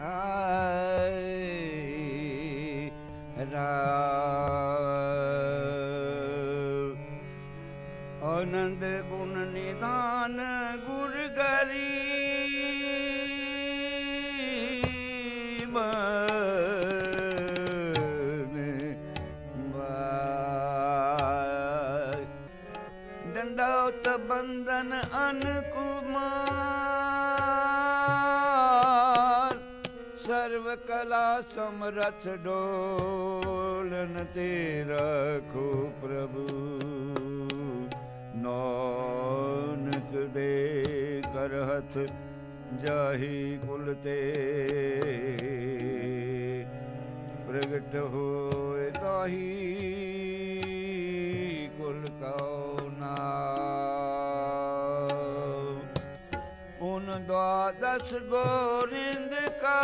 ਆਏ ਆਨੰਦ ਗੁਣ ਨਿਦਾਨ ਗੁਰ ਗਰੀਬ ਬਾਈ ਡੰਡਾਉਤ ਬੰਦਨ ਅਨਕੁਮਾਰ ਕਲਾ ਸਮਰਥ ਡੋਲਨ ਤੇ ਰਖੋ ਪ੍ਰਭੂ ਨਾਨਕ ਦੇ ਕਰ ਜਾਹੀ ਕੁਲ ਤੇ ਪ੍ਰਗਟ ਹੋਏ ਤਾਹੀ ਕੁਲ ਕਉ ਨਾਮ ਉਨ ਦਵਾਦਸ ਗੋਰਿੰਦ ਕਾ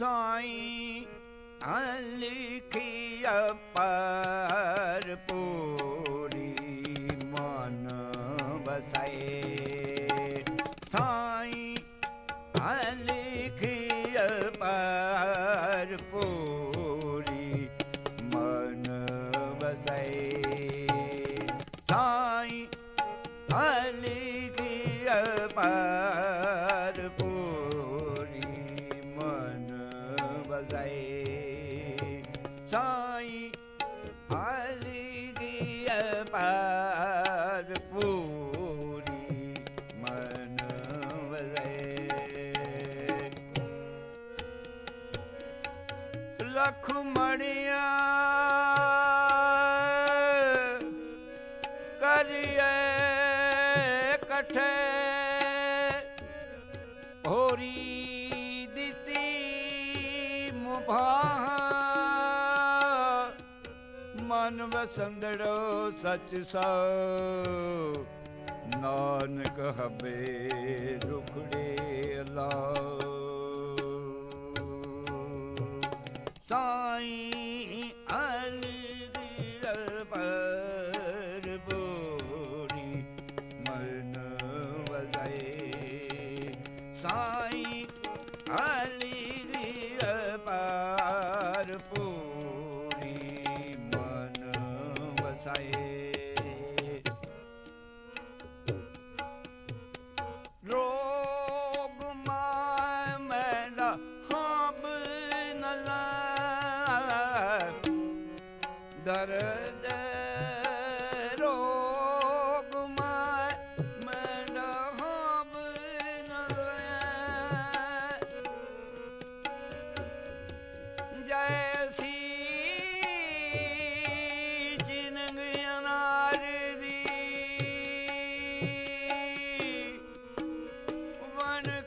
ਸਾਈ ਅਲਿਖੀ ਅਪਰ ਪੂਰੀ ਮਨ ਬਸਾਏ ਸਾਈ ਅਲਿਖੀ ਅਪਰ ਪੂਰੀ ਮਨ ਬਸਾਏ ਸਾਈ ਅਲਿਖੀ ਅਪਰ ਲਖ ਮੜੀਆਂ ਕਰੀਏ ਇਕੱਠੇ। ਹੋਰੀ ਦਿੱਤੀ ਮੁਭਾਹ ਮਨ ਵਸੰਦੜੋ ਸਚ ਸੋ ਨਾਨਕ ਹਬੇ ਦੁਖੜੇ ਲਾ ਸਾਈ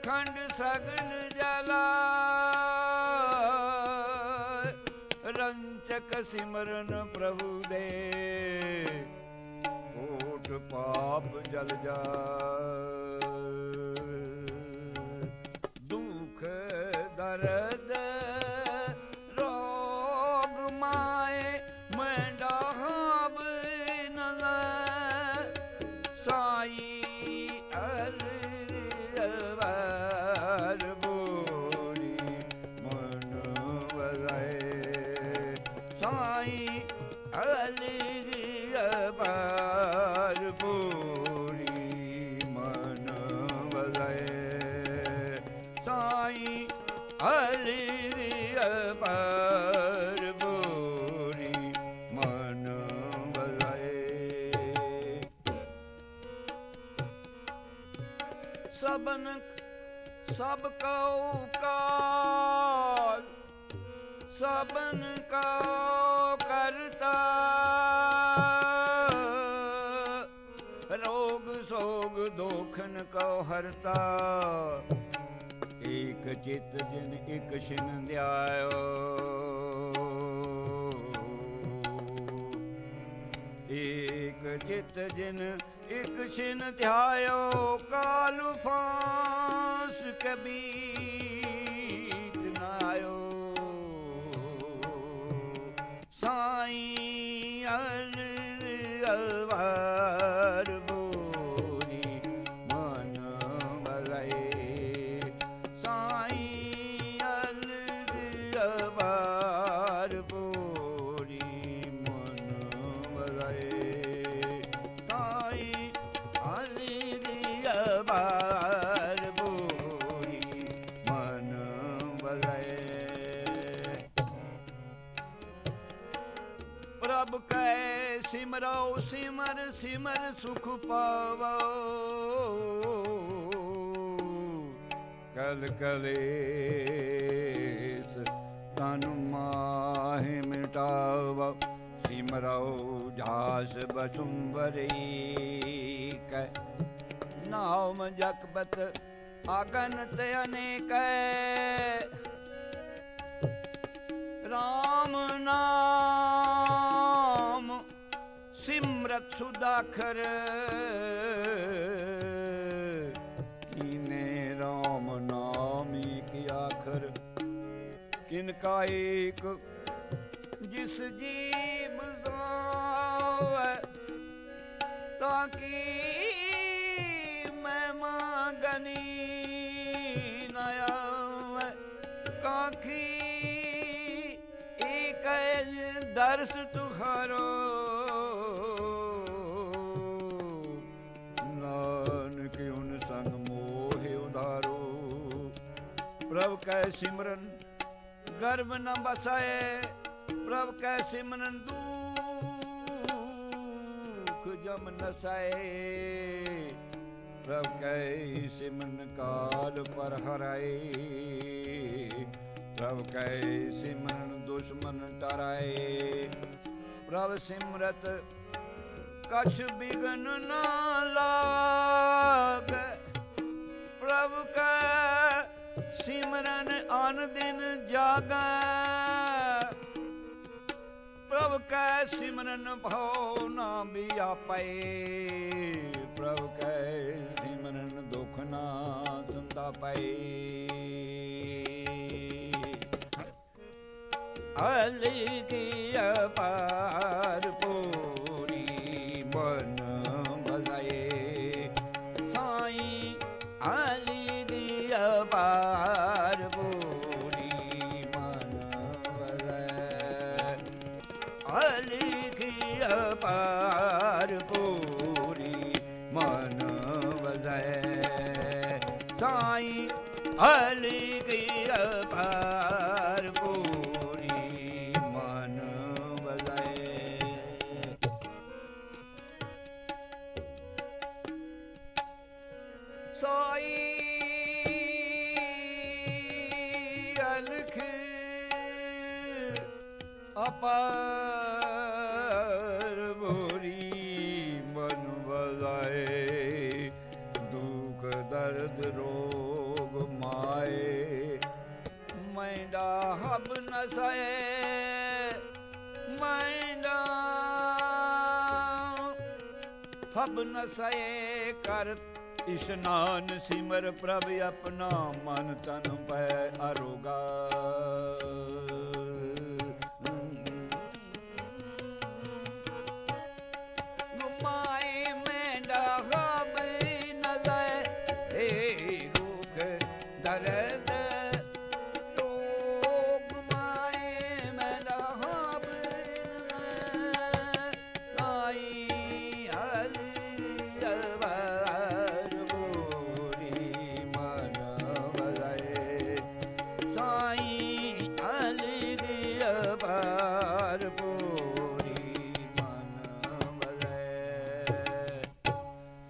ਵਨ ਖੰਡ ਸਗਲ ਜਲਾ। ਰੰਚਕ ਸਿਮਰਨ ਪ੍ਰਭੂ ਦੇ। ਕੋਟ ਪਾਪ ਜਲ ਜਾ। ਸਾਈ ਅਰਵਰ ਬੋੜੀ ਮਨ ਵਜ਼ਾਏ ਸਾਈ ਅਰਵਰ ਬੋੜੀ ਮਨ ਵਜ਼ਾਏ ਸਬਨ ਸਭ ਕਉ ਕਾਲ, ਸਬਨ ਕਉ ਕਰਤਾ ਰੋਗ ਸੋਗ ਦੋਖਨ ਕਉ ਹਰਤਾ ਏਕ ਚਿਤ ਜਿਨ ਇਕ ਛਿਨ ਧਿਆਇਓ ਏਕ ਚਿਤ ਜਿਨ ਇਕ ਛਿਨ ਧਿਆਇਓ। ਕਾਲ ਫਾਂਸ ਕਬੀਤ ਪ੍ਰਭ ਕੈ ਸਿਮਰੋ, ਸਿਮਰ ਸਿਮਰ ਸੁਖ ਪਾਵੋ। ਕਲ ਕਲੇਸ ਤਨ ਮਾਹਿ ਮਿਟਾਵੋ, ਸਿਮਰੋ, ਜਾਸ ਬਸੁੰਬਰੀ ਕੈ। ਨਾਮ ਜਗਬਤ ਆਗਨ ਤੇ ਅਨੇਕੈ ਰਾਮ ਨਾਮ ਸੁਦਾਖਰ ਕੀਨੇ ਰਾਮ ਨਾਮੀ ਕੀ ਆਖਰ। ਕਿਨ ਕਾ ਏਕ, ਜਿਸ ਜੀਵ ਜਾਵੇ ਤਾਂ ਕੀ ਮੈਂ ਮੰਗਨੀ ਨਾ ਆਵੇ। ਕਾਖੀ ਏਕ ਦਰਸ ਪ੍ਰਭ ਕੈ ਸਿਮਰਨ, ਗਰਭ ਨ ਬਸਾਏ ਪ੍ਰਭ ਕੈ ਸਿਮਰਨ ਦੁਖ ਜਮ ਨਸਾਏ ਪ੍ਰਭ ਕੈ ਸਿਮਰਨ ਕਾਲ ਪਰ ਹਰਾਏ, ਪ੍ਰਭ ਕੈ ਸਿਮਰਨ ਦੁਸ਼ਮਨ ਟਰਾਏ। ਪ੍ਰਭ ਸਿਮਰਤ ਕਛ ਬਿਗਨ ਨਾ ਲਾਗੈ, ਪ੍ਰਭ ਕੈ ਸਿਮਰਨ ਆਨ ਦਿਨ ਜਾਗੈ। ਪ੍ਰਭ ਕੈ ਸਿਮਰਨ ਭਉ ਨਾ ਬਿਆਪੈ ਪ੍ਰਭ ਕੈ ਸਿਮਰਨ ਦੁਖ ਨਾ ਸੰਤਾਪੈ ਅਲਿਗੀ ਅਪਾਰ ਪੂਰੀ ਮਨ ਸਾਈ ਅਲਿਗੀ ਅਪਾਰ ਪੂਰੀ ਮਨ ਬਜ਼ਾਏ ਸਾਈ ਅਲਖ ਅਪਾਰ ਮੈਂਡਾ ਹਬ ਨਸਏ ਮੈਂਡਾ ਹਬ ਨਸਏ ਕਰ ਇਸ਼ਨਾਨ ਸਿਮਰ ਪ੍ਰਭ ਆਪਣਾ ਮਨ ਤਨ ਪੈ ਅਰੋਗਾ।